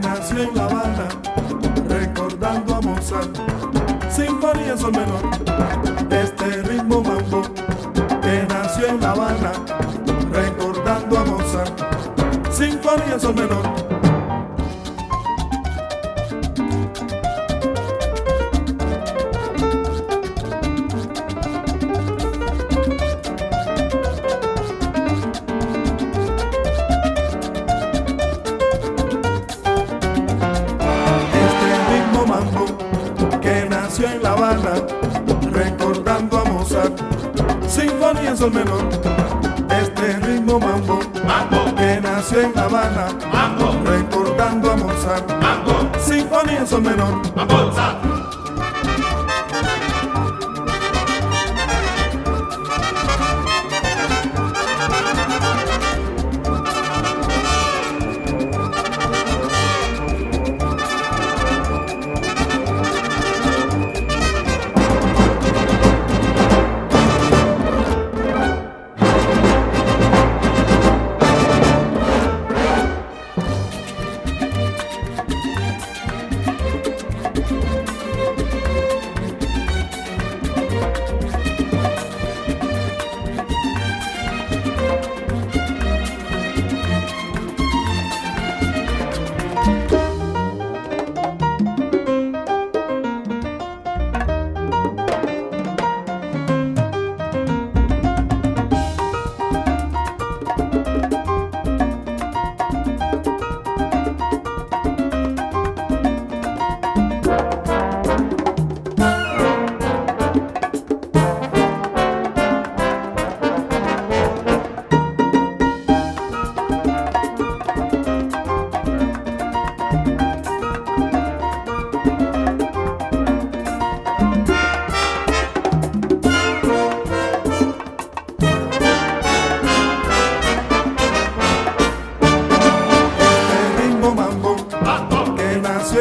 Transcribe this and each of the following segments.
nació en La Habana, recordando a Mozart, sinfonía sol menor. Este ritmo mambo que nació en La Habana, recordando a Mozart, sinfonía sol menor. Nació en La Habana, recordando a Mozart, sinfonía en sol menor. Este ritmo mambo, que nació en La Habana, recordando a Mozart, sinfonía en sol menor. Este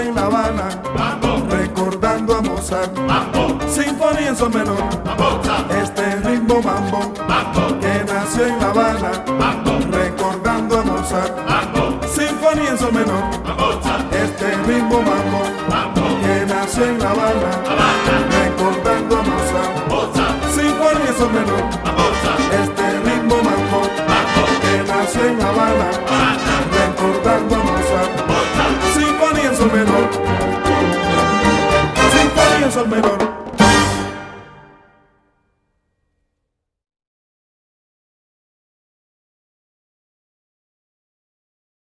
en La Habana, recordando a Mozart, sinfonía en sol menor. Este ritmo mambo que nació en La Habana, recordando a Mozart, sinfonía en sol menor. Este ritmo mambo que nació en La Habana, recordando a Mozart, sinfonía en sol menor. Este ritmo mambo que nació en La Habana,